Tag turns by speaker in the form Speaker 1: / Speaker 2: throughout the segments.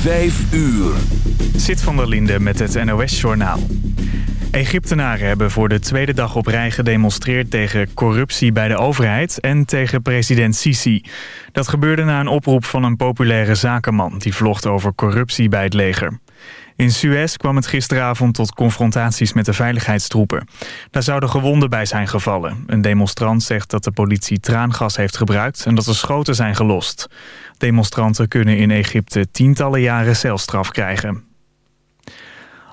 Speaker 1: Vijf uur.
Speaker 2: Zit van der Linde met het NOS-journaal. Egyptenaren hebben voor de tweede dag op rij gedemonstreerd tegen corruptie bij de overheid en tegen president Sisi. Dat gebeurde na een oproep van een populaire zakenman die vlogt over corruptie bij het leger. In Suez kwam het gisteravond tot confrontaties met de veiligheidstroepen. Daar zouden gewonden bij zijn gevallen. Een demonstrant zegt dat de politie traangas heeft gebruikt en dat er schoten zijn gelost. Demonstranten kunnen in Egypte tientallen jaren celstraf krijgen.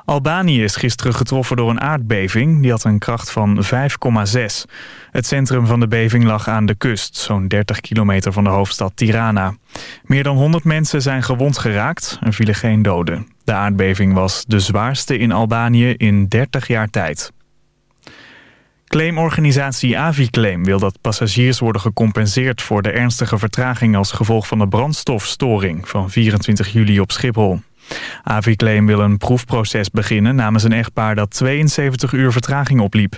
Speaker 2: Albanië is gisteren getroffen door een aardbeving. Die had een kracht van 5,6. Het centrum van de beving lag aan de kust, zo'n 30 kilometer van de hoofdstad Tirana. Meer dan 100 mensen zijn gewond geraakt en vielen geen doden. De aardbeving was de zwaarste in Albanië in 30 jaar tijd. Claimorganisatie Aviclaim wil dat passagiers worden gecompenseerd voor de ernstige vertraging als gevolg van de brandstofstoring van 24 juli op Schiphol. Aviclaim wil een proefproces beginnen namens een echtpaar dat 72 uur vertraging opliep.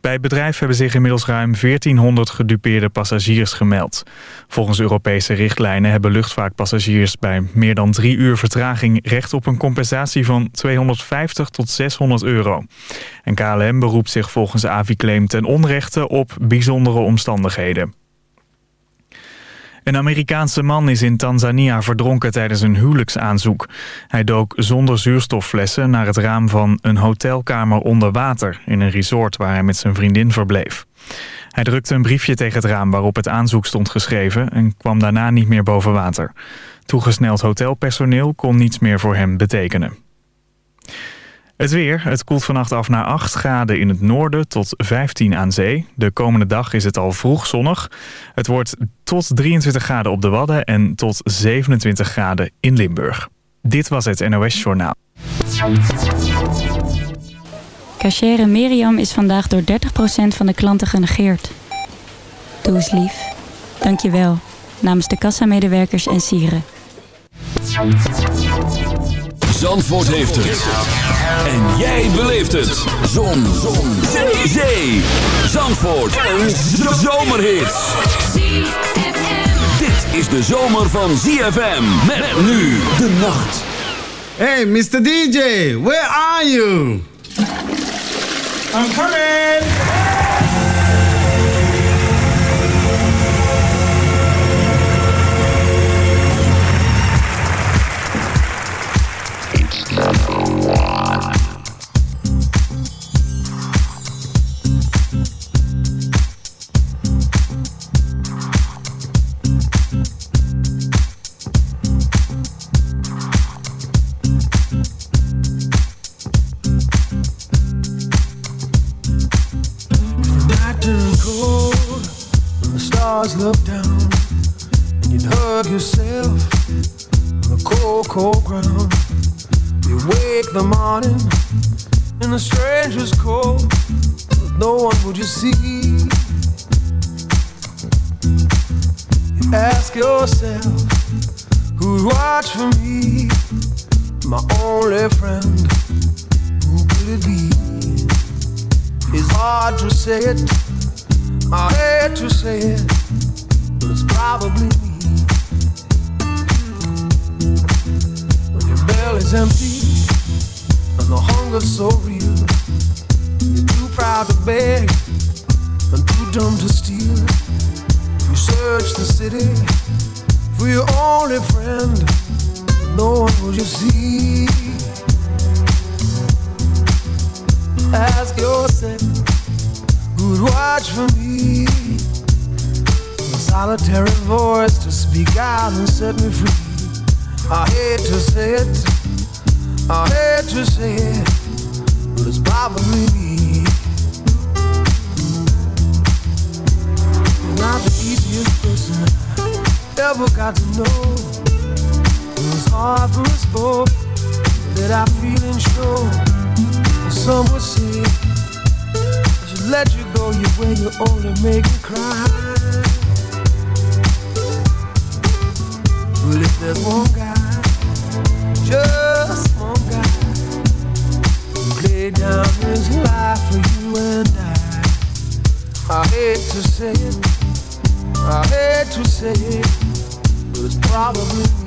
Speaker 2: Bij het bedrijf hebben zich inmiddels ruim 1400 gedupeerde passagiers gemeld. Volgens Europese richtlijnen hebben luchtvaartpassagiers bij meer dan drie uur vertraging recht op een compensatie van 250 tot 600 euro. En KLM beroept zich volgens Aviclaim ten onrechte op bijzondere omstandigheden. Een Amerikaanse man is in Tanzania verdronken tijdens een huwelijksaanzoek. Hij dook zonder zuurstofflessen naar het raam van een hotelkamer onder water... in een resort waar hij met zijn vriendin verbleef. Hij drukte een briefje tegen het raam waarop het aanzoek stond geschreven... en kwam daarna niet meer boven water. Toegesneld hotelpersoneel kon niets meer voor hem betekenen. Het weer. Het koelt vannacht af naar 8 graden in het noorden tot 15 aan zee. De komende dag is het al vroeg zonnig. Het wordt tot 23 graden op de Wadden en tot 27 graden in Limburg. Dit was het NOS Journaal.
Speaker 3: Cachere Miriam is vandaag door 30% van de klanten genegeerd. Doe eens lief. Dank je wel. Namens de kassamedewerkers en sieren.
Speaker 1: Zandvoort heeft het. En jij beleeft het. Zon. Zon. Zee. Zee. Zandvoort. Een zomerhit. Dit is de zomer van ZFM. Met nu de nacht.
Speaker 4: Hey, Mr. DJ, where are you?
Speaker 5: I'm coming!
Speaker 6: Stars look down and you'd hug yourself on the cold, cold ground. You wake the morning in a stranger's cold, with no one would you see. You ask yourself, who'd watch for me? My only friend, who could it be? It's hard to say it, I hate to say it, but it's probably me. When your belly's empty and the hunger's so real, you're too proud to beg and too dumb to steal. You search the city for your only friend, no one will you see. Ask yourself, who'd watch for me? A solitary voice to speak out and set me free. I hate to say it, I hate to say it, but it's probably me. Not the easiest person I ever got to know. It was hard for us both that our feelings show. Some would say I let you go your way, you only make me cry. Well, if there's one guy, just one guy, who laid down his life for you and I, I hate to say it, I hate to say it, but it's probably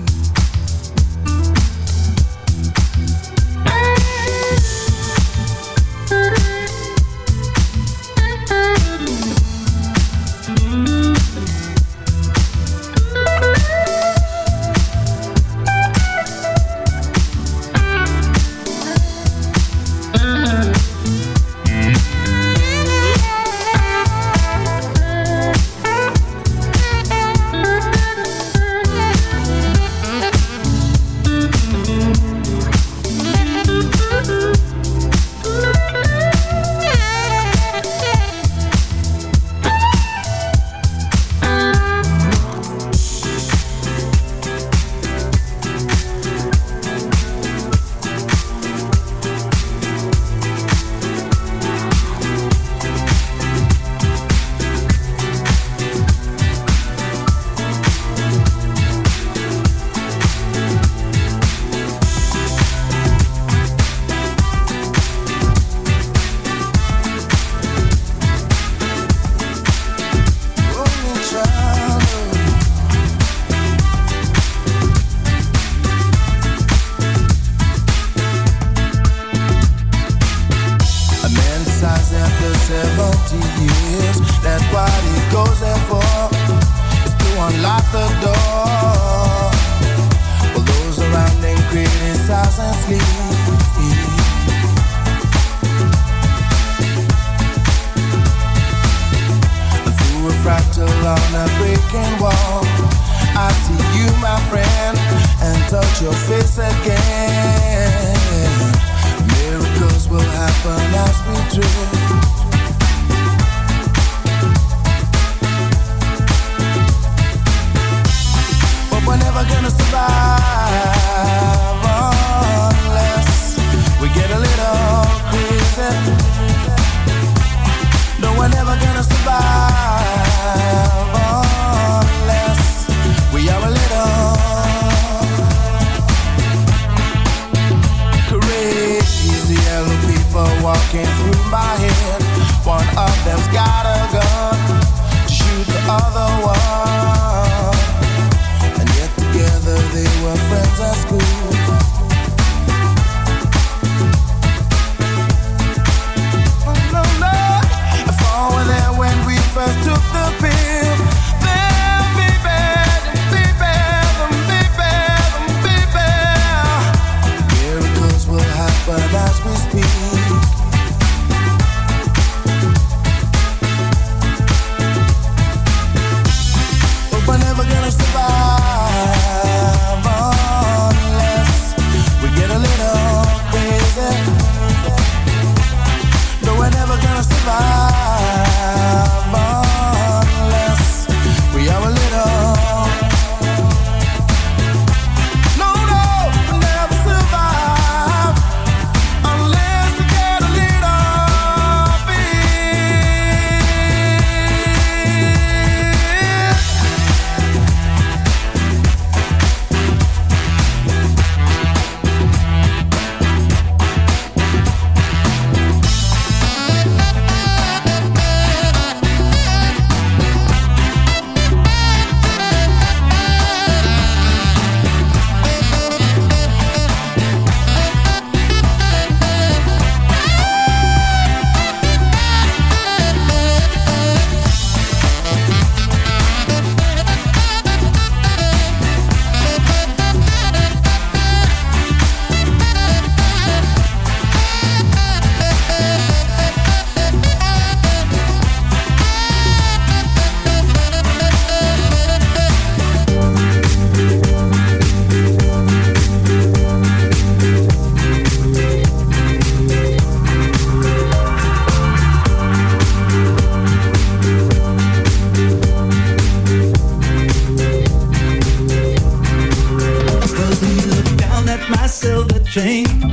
Speaker 7: silver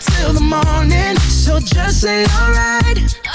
Speaker 8: till the morning. So just say alright.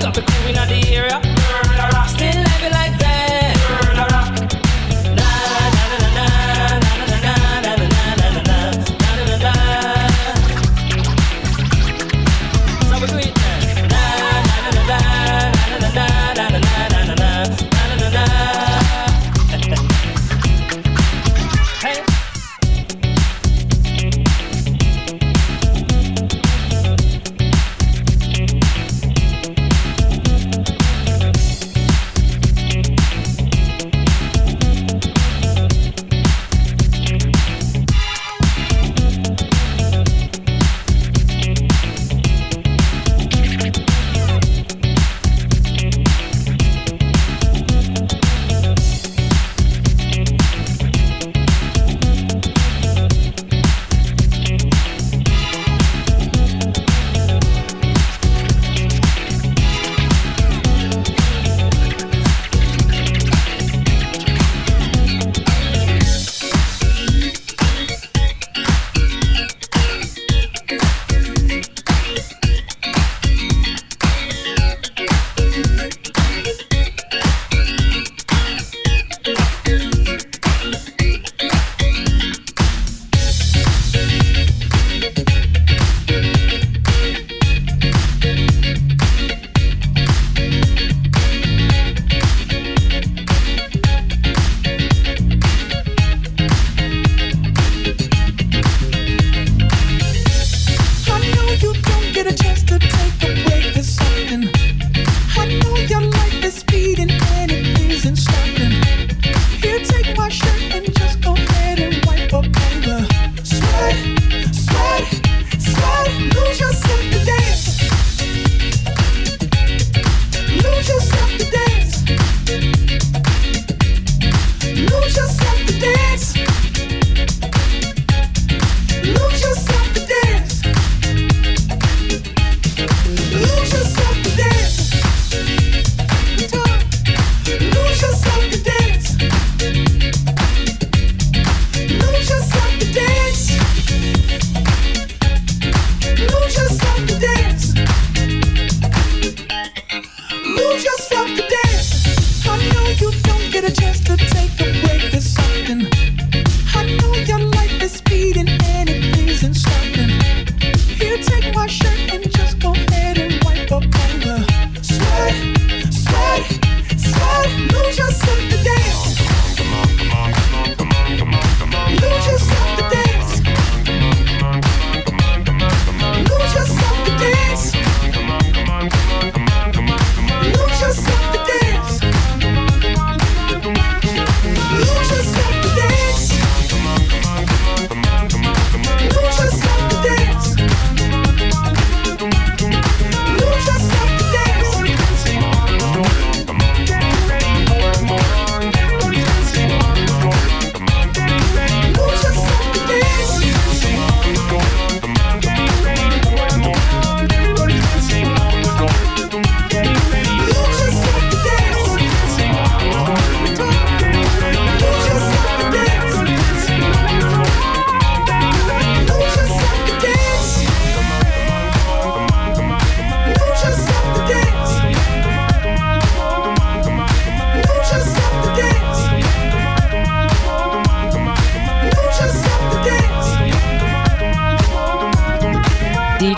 Speaker 7: got the
Speaker 9: groove in the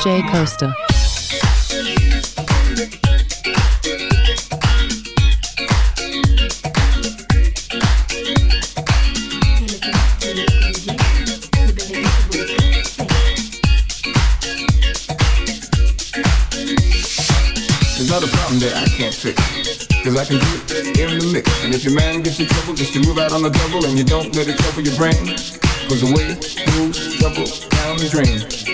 Speaker 10: DJ Costa.
Speaker 11: There's not a problem that I can't fix. Cause I can do it in the mix. And if your man gets in trouble, just to move out on the double and you don't let it trouble your brain. Cause the way moves trouble down the drain.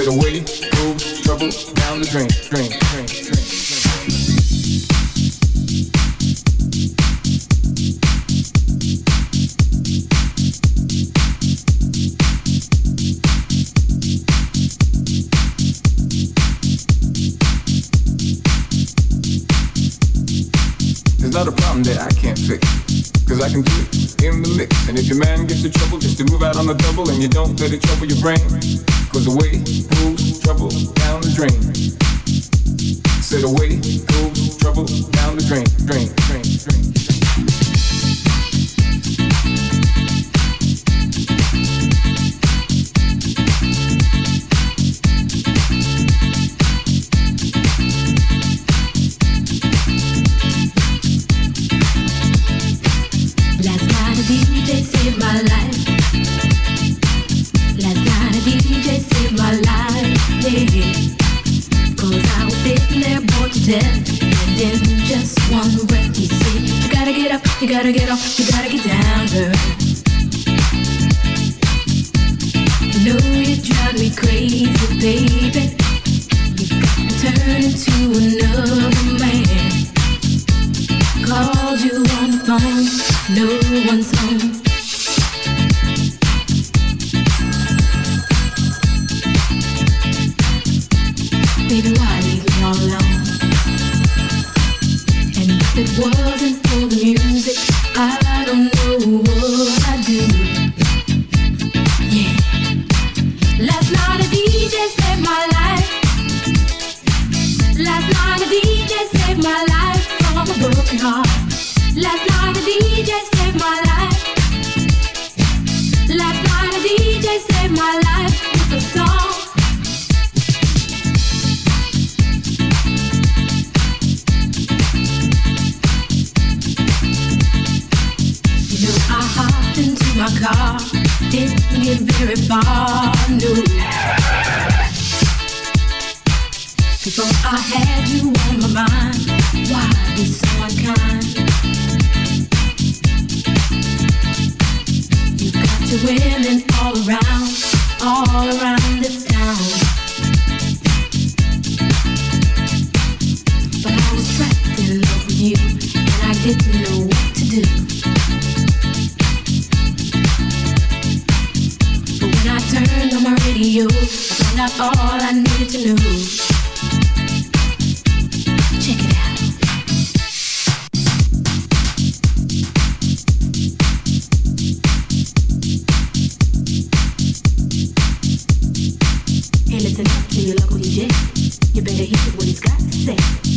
Speaker 11: Moves trouble down the drain, drain, drain, drain. There's not a problem that I can't fix. Cause I can do it in the mix. And if your man gets in trouble, just to move out on the double and you don't let it trouble your brain. Cause the
Speaker 12: you gotta get off, you gotta get down, girl. You know you drive me crazy, baby. You got me turning to another man. Called you on the phone, no one's home. Baby, why leave me all alone? Wasn't for the music, listen to your local DJ. You better hear what he's got to say.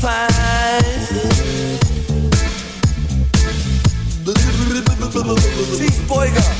Speaker 10: find. Chief
Speaker 6: Boyga.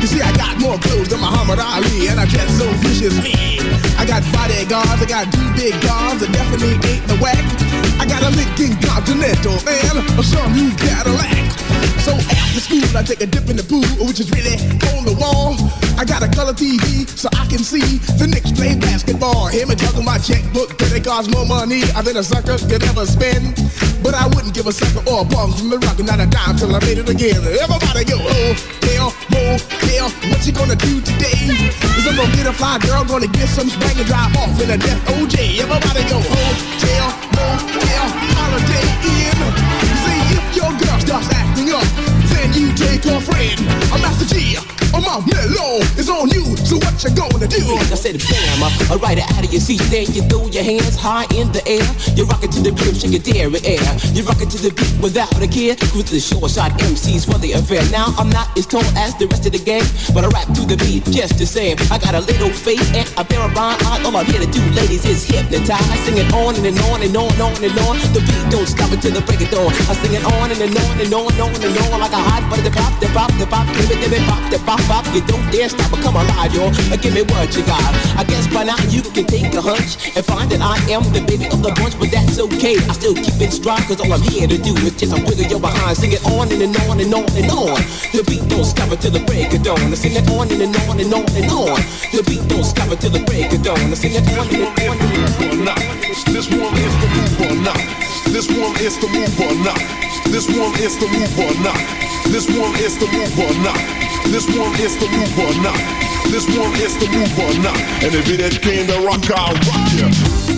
Speaker 13: You see, I got more clothes than Muhammad Ali, and I dress so viciously. I got bodyguards, I got two big guns, that definitely ain't the whack. I got a Lincoln Continental, or some new Cadillac. So after school, I take a dip in the pool, which is really on the wall. I got a color TV so I can see the Knicks play basketball. Him and juggle my checkbook, but it costs more money than a sucker could ever spend. But I wouldn't give a sucker or a bum from the rock, not a dime till I made it again. Everybody go, oh, tell, motel, what you gonna do today? Is I'm gonna get a fly girl, gonna get some spank and drive off in a death OJ. Everybody go, oh, hotel, motel, holiday inn. See if your girl starts acting take her friend. I'm Master Gee, I'm my mellow, it's on you. So what you gonna do?
Speaker 14: I said bam, I ride it out of your seat, then you throw your hands high in the air. You rock it to the rhythm, shake your dairy air. You rock it to the beat without a care. Cruise the short shot MCs for the affair. Now I'm not as tall as the rest of the gang, but I rap to the beat just the same. I got a little face and a pair of rhyme eyes. All I'm here to do, ladies, is hypnotize. I sing it on and, and on and on and on and on. The beat don't stop until the break of dawn. I sing it on and, and on and on and on and on like a hot butter. The pop, the pop, the pop, it, give it, pop, the pop, pop. You don't dare stop or come alive, yo. Give me what you got. I guess by now you can take a hunch and find that I am the baby of the bunch, but that's okay. I still keep it strong, cause all I'm here to do is just a wiggle your behind. Sing it on and, and on and on and on. The beat don't stop until the break of dawn. Sing it on and, and on and on and on. The beat don't stop until the break of dawn. I sing it on and, and on and on.
Speaker 15: This one is the move or not. This one is the move or not. This one is the move or not. This one is the move or not. This one is the move or not. This one is the move or not. And if it ain't came to rock, I'll rock ya.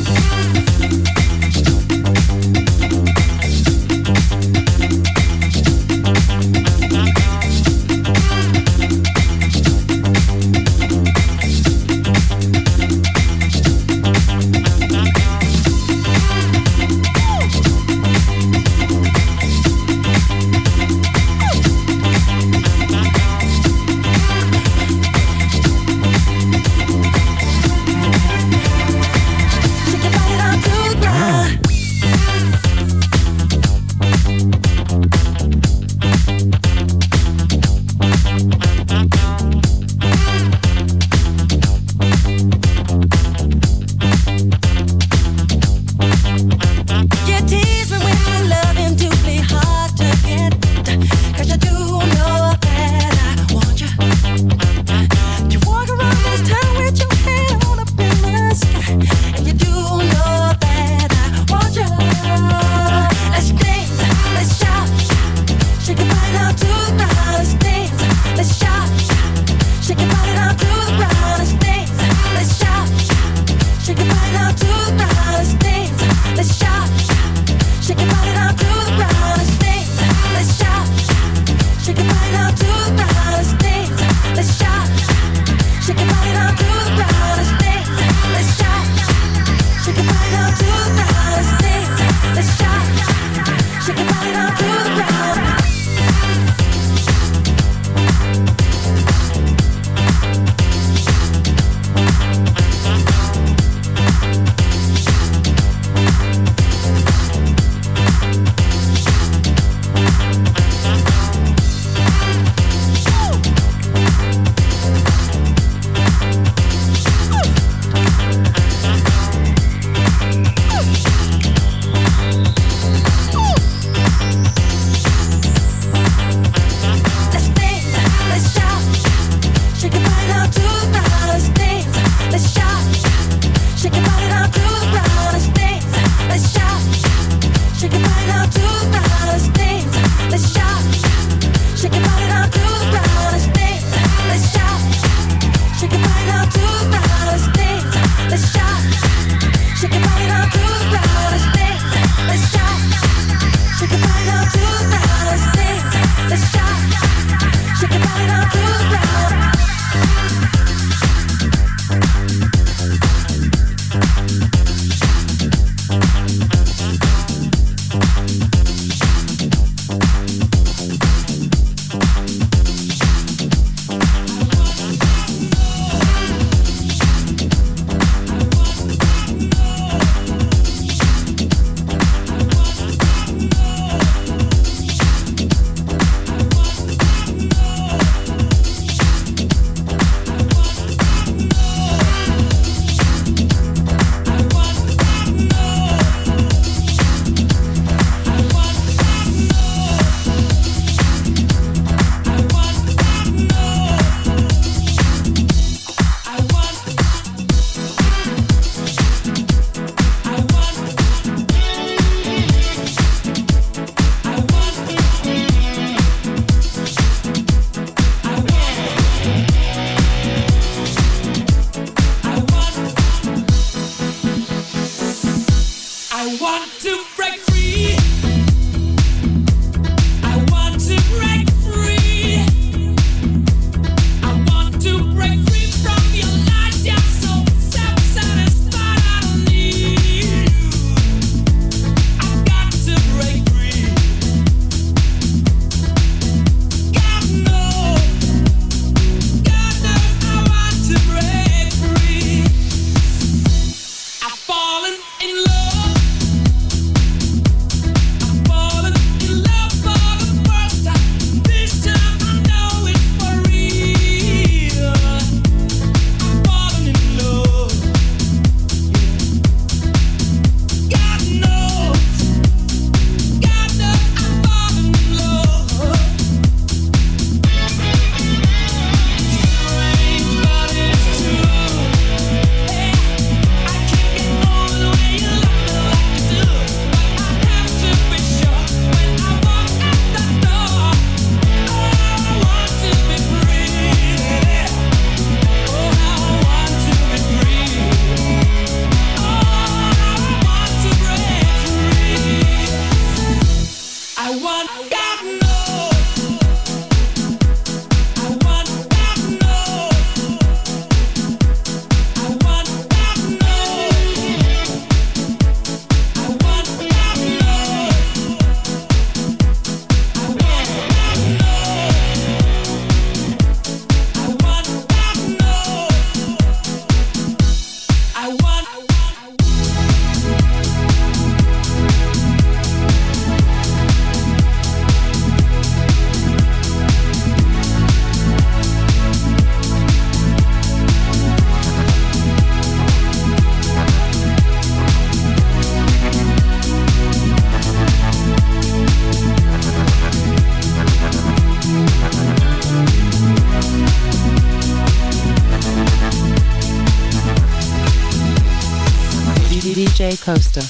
Speaker 1: Coaster.